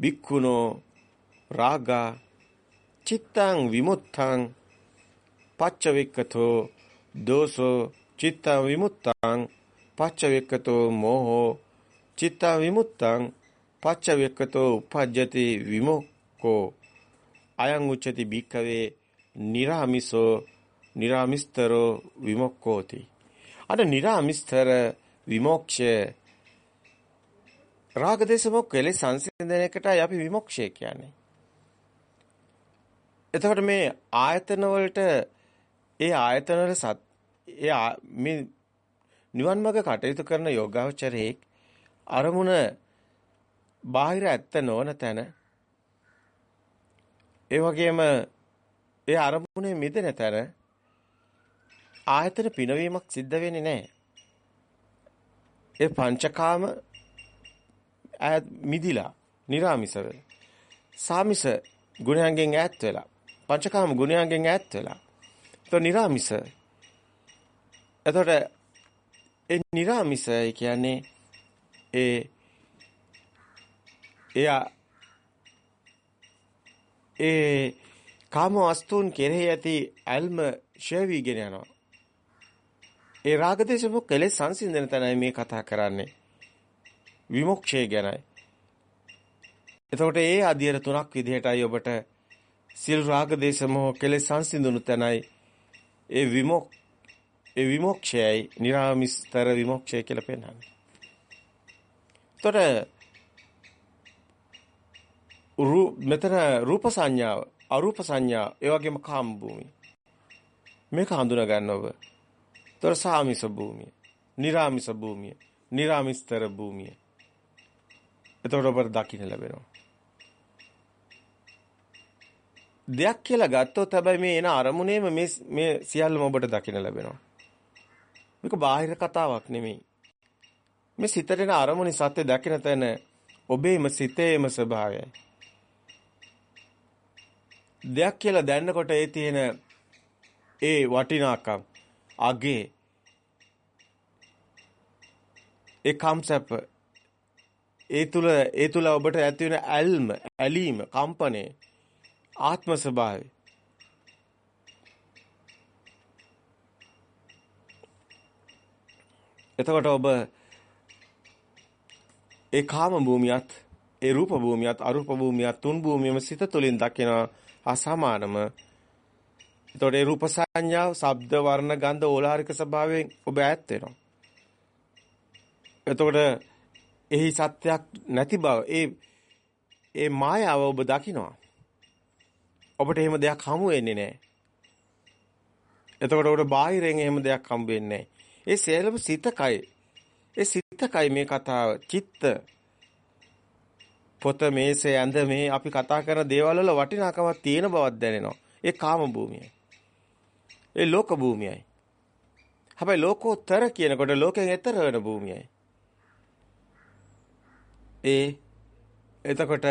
[SPEAKER 1] භික්ඛුනෝ රාගා චිත්තං විමුත්තං පච්චවෙක්කතෝ දෝසෝ චිත්තං විමුත්තං පච්චවෙක්කතෝ මෝහෝ චිත්තං විමුත්තං පච්චවෙක්කතෝ උපජ්ජති විමුක්ඛෝ අයං උච්චති භික්ඛවේ නිරාමිසෝ නිරාමිස්තරෝ විමුක්ඛෝති අර නිරාමිස්තර විමෝක්ෂය රාග දේශ මොක් කෙලෙස් සංසිඳනයකටයි අපි විමුක්ෂය කියන්නේ. එතකොට මේ ආයතන වලට ඒ ආයතනවල සත් ඒ මේ නිවන් මාර්ග කටයුතු කරන යෝගාවචරයේ අරමුණ බාහිර ඇත්ත නොවන තැන ඒ වගේම ඒ අරමුණේ මිදෙන තැන ආයතන පිනවීමක් සිද්ධ වෙන්නේ නැහැ. ඒ පංචකාම ඈත් මිදිලා, निराமிසව. සාමිස ගුණයන්ගෙන් ඈත් වෙලා, පංචකාම ගුණයන්ගෙන් ඈත් වෙලා તો निराமிස. එතකොට ඒ निराමිස කියන්නේ ඒ එයා ඒ කාම වස්තුන් කෙරෙහි ඇති ඇල්ම ෂය වීගෙන යනවා. ඒ රාගදේශ මොකලේ සංසිඳන තැනයි මේ කතා කරන්නේ. විමුක්ෂය ගැනයි. එතකොට ඒ අධියර තුනක් විදිහටයි ඔබට සිල් රාගදේශ මොහ කෙලෙස් සංසිඳුණු තැනයි ඒ විමුක් ඒ විමුක්ෂයයි නිරාමිස්තර විමුක්ෂය කියලා පෙන්වන්නේ. එතකොට මෙතන රූප සංඥාව අරූප සංඥා ඒ වගේම කාම භූමිය මේක හඳුනා ගන්න ඔබ. ତොර සාමිස භූමිය, නිරාමිස භූමිය, නිරාමිස්තර භූමිය. එතකොට ඔබට දකින්න ලැබෙනවා. දෙයක් කියලා ගත්තොත් හැබැයි මේ එන අරමුණේම මේ මේ සියල්ලම ඔබට දකින්න ලැබෙනවා. මේක බාහිර කතාවක් නෙමෙයි. මේ සිතට එන අරමුණේ සත්‍ය දකින්න තැන ඔබේම සිතේම ස්වභාවයයි. දෙයක් කියලා දැනනකොට ඒ තියෙන ඒ වටිනාකම් අගේ ඒ කම්සප් ඒ තුල ඒ තුල ඔබට ඇති වෙන ඇල්ම ඇලීම කම්පණය ආත්ම ස්වභාවය එතකොට ඔබ ඒ කාම භූමියත් ඒ රූප භූමියත් අරූප භූමියත් තුන් භූමියම සිත තුළින් දකිනවා අසමානම එතකොට ඒ රූප සංඥාව, ශබ්ද, වර්ණ, ගන්ධ, ඕලාරික ස්වභාවයෙන් ඔබ ඈත් වෙනවා. එතකොට එහි සත්‍යයක් නැති බව, ඒ ඒ මායාව ඔබ දකිනවා. ඔබට එහෙම දෙයක් හමු වෙන්නේ නැහැ. එතකොට ඔබට බාහිරෙන් එහෙම දෙයක් හම්බ වෙන්නේ නැහැ. ඒ සේලම සිතකයි. ඒ සිතකයි මේ කතාව. චිත්ත පොත මේසේ ඇඳ මේ අපි කතා කරන දේවල් වල වටිනාකමක් තියෙන බවක් දැනෙනවා. ඒ කාම භූමියයි. ඒ ලෝක භූමියයි. හැබැයි ලෝකෝත්තර කියනකොට ලෝකයෙන් එතර වෙන භූමියයි. ඒ එතකොට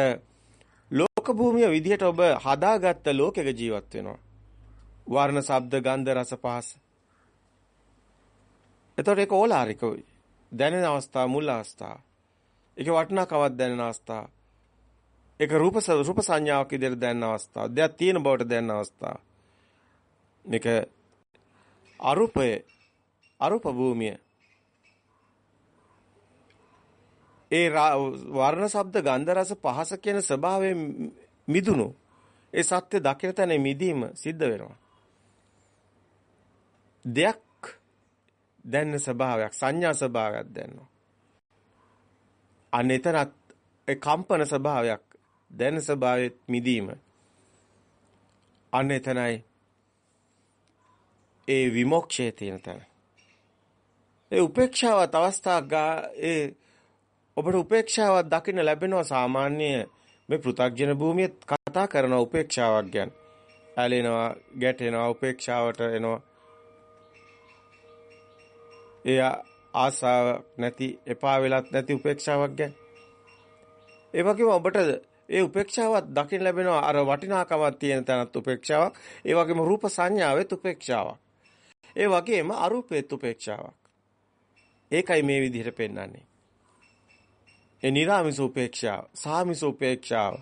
[SPEAKER 1] ලෝක භූමිය විදිහට ඔබ හදාගත්ත ලෝකයක ජීවත් වෙනවා. වර්ණ, ශබ්ද, ගන්ධ, රස, පහස. එතකොට ඒක ඕලාරික දැනෙන අවස්ථාව මුල් අවස්ථාව. ඒක වටිනාකමක් දැනෙන අවස්ථාව. ඒක රූප රූප සංඥාවක් විදිහට දැනන අවස්ථාව. දෙයක් තියෙන බවට දැනන අවස්ථාව. මේක අරූපය අරූප භූමිය. ඒ වර්ණ ශබ්ද ගන්ධ රස පහස කියන ස්වභාවයෙන් මිදුණු ඒ සත්‍ය දකින තැන මිදීම සිද්ධ වෙනවා. දෙයක් දැනන ස්වභාවයක් සංඥා ස්වභාවයක් දැනනවා. අනේතරත් ඒ කම්පන ස්වභාවයක් දැන ස්වභාවයේ මිදීම. අන්න එතනයි ඒ විමුක්ෂයේ තියෙන තැන. ඒ උපේක්ෂාවත් අවස්ථාවක් ඒ ඔබට උපේක්ෂාවක් දකින්න ලැබෙනවා සාමාන්‍ය මේ පෘථග්ජන භූමියේ කතා කරන උපේක්ෂාවක් ගැන. ඇලෙනවා, ගැටෙනවා, උපේක්ෂාවට එනවා. එය ආසාව නැති, එපා වෙලත් නැති උපේක්ෂාවක් ගැන. ඒ වගේම ඔබට ඒ උපේක්ෂාවත් දකින්න ලැබෙනවා අර වටිනාකමක් තියෙන තැනත් උපේක්ෂාවක්. ඒ වගේම රූප සංඥාවෙත් උපේක්ෂාවක්. ඒ වගේම අරූපෙත් උපේක්ෂාවක්. ඒකයි මේ විදිහට පෙන්වන්නේ. ඒ නිර්ාමිස උපේක්ෂාව, සාමිස උපේක්ෂාව.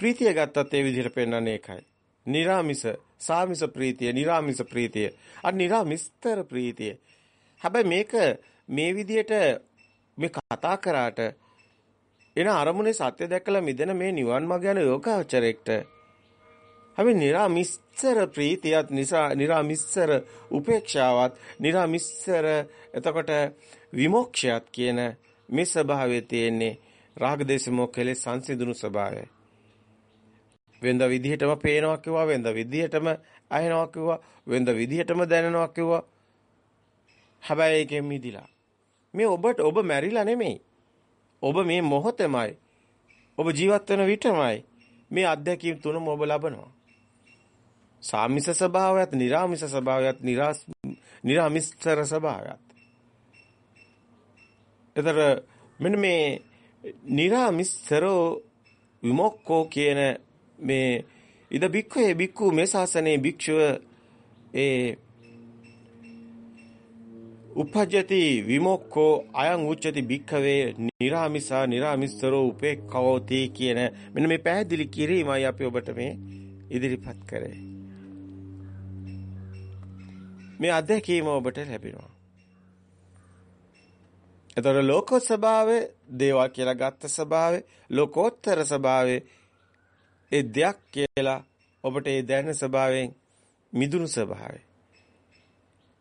[SPEAKER 1] ප්‍රීතිය ගත්තත් ඒ විදිහට පෙන්වන්නේ ඒකයි. නිර්ාමිස, සාමිස ප්‍රීතිය, නිර්ාමිස ප්‍රීතිය. අර නිර්ාමිස්තර ප්‍රීතිය. හැබැයි මේක මේ විදිහට මේ කතා කරාට එන අරමුණේ සත්‍ය දැකලා මිදෙන මේ නිවන් මාර්ග යන යෝගාචරෙක්ට හැබැයි නිර්ාමිස්සර ප්‍රීතියත් නිසා නිර්ාමිස්සර උපේක්ෂාවත් නිර්ාමිස්සර එතකොට විමුක්ෂයත් කියන මේ ස්වභාවයේ තියෙන්නේ රාග දේශ මොකලේ සංසිඳුණු ස්වභාවය. වෙන්ද විදිහටම පේනවා කිව්වා වෙන්ද විදිහටම අහනවා කිව්වා වෙන්ද විදිහටම දැනනවා කිව්වා. හැබැයි ඒකෙන් මිදිලා. මේ ඔබට ඔබ මැරිලා නෙමෙයි. ඔබ මේ මොහොතෙමයි. ඔබ ජීවත් වෙන විටමයි මේ අත්දැකීම් තුනම ඔබ ලබනවා. සාමිස ස්වභාවයත්, निराமிස ස්වභාවයත්, निराමිස්තර ස්වභාවයත්. එතර මෙන්න මේ निराමිස්සරෝ විමොක්කෝ කියන මේ ඉද බික්ඛේ බික්ඛු මේ ශාසනයේ භික්ෂුව ඒ උපජ්ජති විමොක්කෝ අයං උච්චති භික්ඛවේ निराමිසා निराමිස්සරෝ උපේක්ඛවෝති කියන මෙන්න මේ පැහැදිලි කිරීමයි අපි ඔබට මේ ඉදිරිපත් කරේ. මේ අධ්‍යක්ීම ඔබට ලැබෙනවා. එතකොට ලෝක ස්වභාවය දේවල් කියලා ගත්ත ස්වභාවය ලෝකෝත්තර ස්වභාවය ඒ දෙයක් කියලා ඔබට ඒ දැනෙන ස්වභාවයෙන් මිදුණු ස්වභාවය.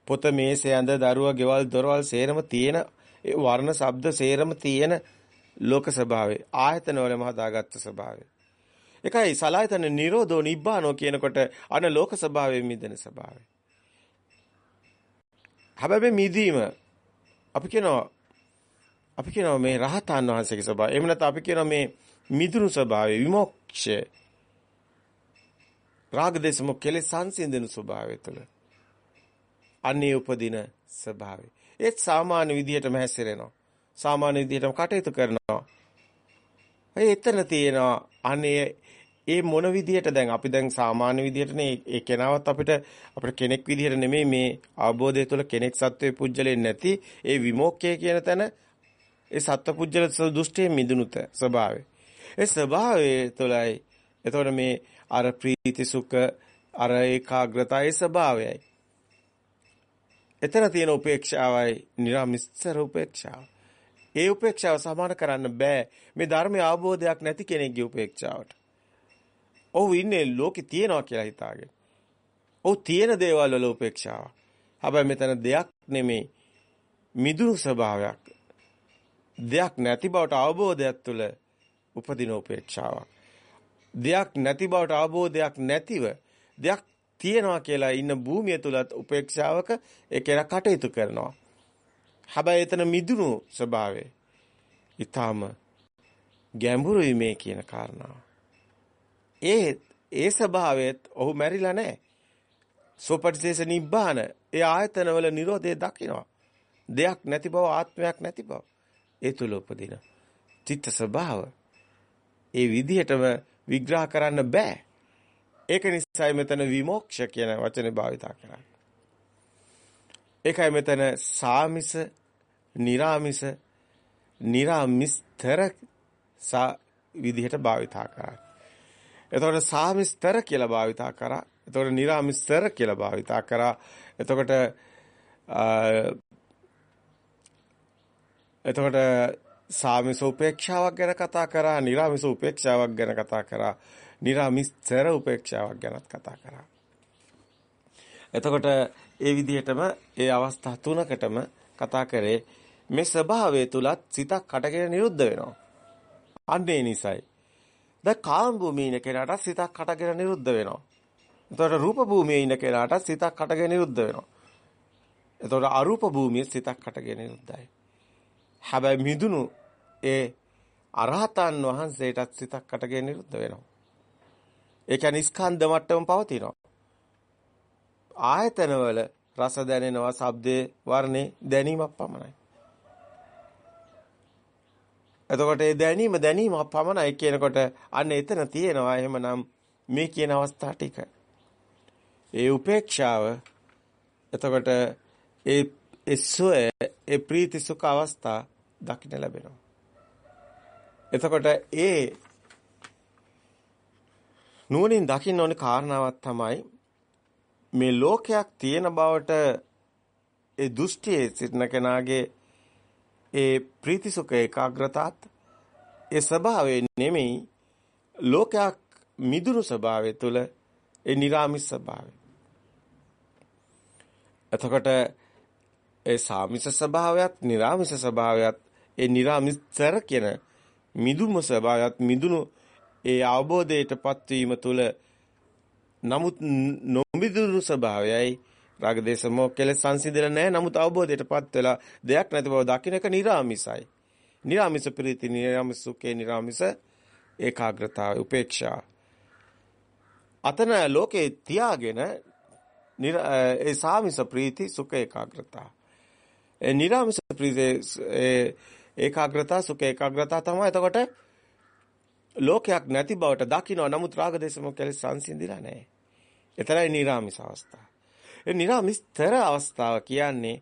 [SPEAKER 1] පොත මේසේ ඇඳ දරුවා ගෙවල් දොරවල් සේරම තියෙන වර්ණ ශබ්ද සේරම තියෙන ලෝක ස්වභාවය. ආයතන වලම හදාගත්ත ස්වභාවය. එකයි සලායතන නිරෝධෝ නිබ්බානෝ කියනකොට අන ලෝක ස්වභාවයෙන් මිදෙන ස්වභාවය. හැබැයි මිදීම අපි කියනවා අපි කියනවා මේ රහතන් වහන්සේගේ ස්වභාවය. එහෙම නැත්නම් අපි කියනවා මේ මිදුණු ස්වභාවය විමුක්ෂය. රාග දේශ මොහ කෙලෙස් සංසිඳන ස්වභාවය තුළ. අන්නේ උපදින ස්වභාවය. ඒත් සාමාන්‍ය විදිහටම හැසිරෙනවා. සාමාන්‍ය විදිහටම කටයුතු කරනවා. ඒ එතන තියෙනවා අනේ ඒ මොන විදිහට දැන් අපි දැන් සාමාන්‍ය විදිහටනේ ඒ කෙනාවත් අපිට අපිට කෙනෙක් විදිහට නෙමෙයි මේ අවබෝධය තුළ කෙනෙක් සත්වයේ පුජ්‍යලෙ නැති ඒ විමෝක්කය කියන තැන ඒ සත්පුජ්‍යල දෘෂ්ටියෙන් මිදුණුත ස්වභාවය. ඒ ස්වභාවය තුළයි එතකොට මේ අර ප්‍රීති සුඛ අර ඒකාග්‍රතාවයේ ස්වභාවයයි. එතන තියෙන උපේක්ෂාවයි නිර්මිස්තර උපේක්ෂාව. ඒ උපේක්ෂාව සමාන කරන්න බෑ මේ ධර්මයේ අවබෝධයක් නැති කෙනෙක්ගේ උපේක්ෂාවට. ඔහු ඉන්නේ ලෝකේ තියනවා කියලා හිතාගෙන. ඔහු තියෙන දේවල් වල උපේක්ෂාව. හැබැයි මෙතන දෙයක් නෙමෙයි මිදුණු ස්වභාවයක්. දෙයක් නැති බවට අවබෝධයක් තුළ උපදින උපේක්ෂාවක්. දෙයක් නැති බවට අවබෝධයක් නැතිව දෙයක් තියෙනවා කියලා ඉන්න භූමිය තුලත් උපේක්ෂාවක ඒ කෙනා කටයුතු කරනවා. හැබැයි එතන මිදුණු ස්වභාවය. ඊටාම ගැඹුරුයි මේ කියන කාරණාව. ඒ ඒ ස්වභාවයත් ඔහු මැරිලා නැහැ. සෝපටිසේස නිබ්බාන ඒ ආයතනවල Nirodhe දකිනවා. දෙයක් නැති බව ආත්මයක් නැති බව. ඒ තුල උපදින. චිත්ත ස්වභාව. ඒ විදිහටම විග්‍රහ කරන්න බෑ. ඒක නිසායි මෙතන විමෝක්ෂ කියන වචනේ භාවිතා කරන්නේ. ඒකයි මෙතන සාමිස निराමිස निराමිස්තර සා විදිහට භාවිතා කරන්නේ. එතකොට සාමිස්තර කියලා භාවිතා කරා. එතකොට निराමිස්තර කියලා භාවිතා කරා. එතකොට එතකොට සාමිස උපේක්ෂාවක් ගැන කතා කරා, නිර්ාමිස උපේක්ෂාවක් ගැන කතා කරා, නිර්ාමිස්තර උපේක්ෂාවක් ගැනත් කතා කරා. එතකොට ඒ විදිහටම ඒ අවස්ථා තුනකටම කතා කරේ මේ ස්වභාවය තුලත් සිතක් කටගෙන නිරුද්ධ වෙනවා. අන්න ඒ නිසයි. දැන් කාම භූමියේ ඉන්න කෙනාට සිතක් කටගෙන නිරුද්ධ වෙනවා. එතකොට රූප භූමියේ ඉන්න කෙනාට සිතක් කටගෙන නිරුද්ධ වෙනවා. එතකොට අරූප භූමියේ සිතක් කටගෙන නිරුද්ධයි. හැබැයි මිදුණු ඒ අරහතන් වහන්සේටත් සිතක් හටගෙන නිරුද්ධ වෙනවා. ඒ කියන්නේ ස්කන්ධ මට්ටම පවතිනවා. ආයතනවල රස දැනෙනවා, ශබ්දේ, වර්ණේ දැනීමක් පමණයි. එතකොට ඒ දැනීම දැනීම පමණයි කියනකොට අන්න එතන තියෙනවා එහෙමනම් මේ කියන අවස්ථා ටික. ඒ උපේක්ෂාව එතකොට ඒ එසොය ඒ ප්‍රීති සුඛ අවස්ථා දකින්න ලැබෙනවා. එතකොට ඒ නුවණින් දකින්න ඕනේ කාරණාවක් තමයි මේ ලෝකයක් තියෙන බවට ඒ දෘෂ්ටියේ සිටින කෙනාගේ ඒ ප්‍රීතිසුඛ ඒකාග්‍රතාවත් ඒ ස්වභාවය නෙමෙයි ලෝකයක් මිදුණු ස්වභාවය තුළ ඒ නිර්ාමිස් ස්වභාවය. එතකොට ඒ සාමිස ස්වභාවයත් නිර්ාමිස ස්වභාවයත් ඒ නිර්ාමිස්තර කියන මිදුම ස්වභාවයත් මිදුණු ඒ අවබෝධයටපත් වීම තුළ නමුත් නොමිදුණු ස්වභාවයයි රාග දේශ මොහ කෙලෙස් සංසිඳලා නැහැ. නමුත් අවබෝධයටපත් වෙලා දෙයක් නැති බව දකින්න එක නිර්ාමිසයි. නිර්ාමිස ප්‍රීති, නිර්ාමිස සුඛේ, නිර්ාමිස ඒකාග්‍රතාවය, උපේක්ෂා. අතන ලෝකේ තියාගෙන ඒ සාමිස ප්‍රීති, සුඛ ඒකාග්‍රතාව. ඒ නිර්ාමිස ප්‍රීති ඒකාග්‍රතාව, සුඛ ඒකාග්‍රතාව තමයි එතකොට ලෝකයක් නැති බවට දකින්න. නමුත් රාග දේශ මොහ කෙලෙස් සංසිඳිලා නැහැ. එතරයි නිර්ාමිස අවස්ථාව. ඒ නිරාමිස්තර අවස්ථාව කියන්නේ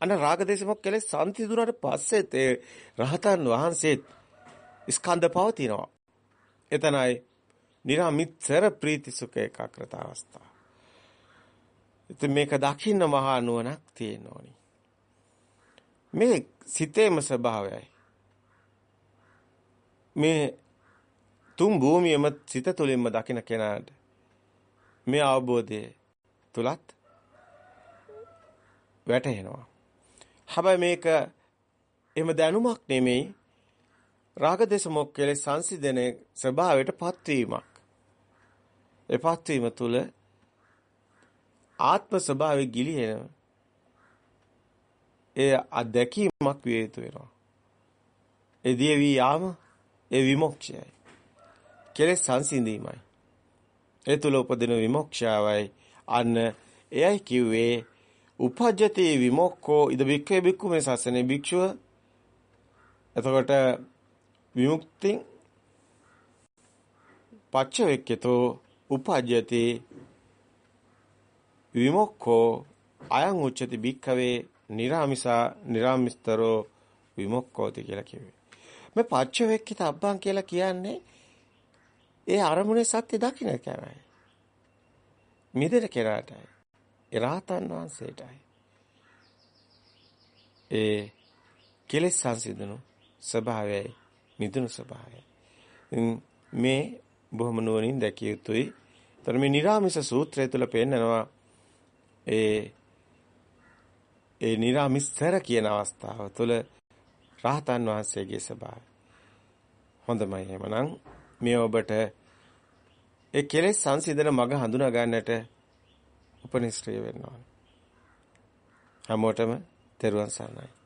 [SPEAKER 1] අන රාගදේශමක් කෙලෙස් සම්තිදුනට පස්සෙත් ඒ රහතන් වහන්සේත් ස්කන්ධ පවතිනවා. එතනයි නිරාමිතර ප්‍රීති සුඛ ඒකාග්‍රත අවස්ථාව. ඉතින් මේක දකින්න මහා නුවණක් තියෙන්න ඕනි. මේ සිතේම ස්වභාවයයි. මේ තුන් භූමියම සිත තුළින්ම දකින කෙනාට මේ අවබෝධය තුලත් වැටහෙනවා. හැබැයි මේක එහෙම දැනුමක් නෙමෙයි රාගදේශ මොක්කලේ සංසිඳනේ ස්වභාවයටපත් වීමක්. එපත් වීම තුල ආත්ම ස්වභාවය ගිලිහෙන ඒ අධ්‍යක්ීමක් විය යුතු වෙනවා. ඒ දියවි යාම ඒ විමුක්තියයි. කෙලෙස් සංසිඳීමයි. ඒ තුල උපදින විමුක්තියවයි අන්න එයයි කිව්වේ උපජ්ජති විමුක්ඛෝ ඉද බික්ඛේ බික්ඛු මේ සසනේ භික්ෂුව එතකොට විමුක්තිං පච්චවෙක්කතෝ උපජ්ජති විමුක්ඛෝ අයං උච්චති බික්ඛවේ නිරාමිසා නිරාමිස්තරෝ විමුක්ඛෝති කියලා කිව්වේ. මේ පච්චවෙක්කිත අබ්බන් කියලා කියන්නේ ඒ අරමුණේ සත්‍ය දකින්න කරයි. මිදෙන කෙනාටයි. ඒ රාතන් වහන්සේටයි. ඒ කෙලෙස් සංසිඳුණු ස්වභාවයයි මිදුණු ස්වභාවයයි. මේ බොහොම නුවණින් දැකිය යුතුයි. ତර මේ නිරාමිස සූත්‍රය තුල පෙන්නනවා ඒ ඒ නිරාමිස්තර කියන අවස්ථාව තුළ රහතන් වහන්සේගේ ස්වභාවය. හොඳමයි එහෙමනම් මේ ඔබට ඒ කෙලෙස් සංසිඳන මඟ හඳුනා ගන්නට උපනිශ්‍රේ වෙන්න ඕනේ. හැමෝටම තෙරුවන් සරණයි.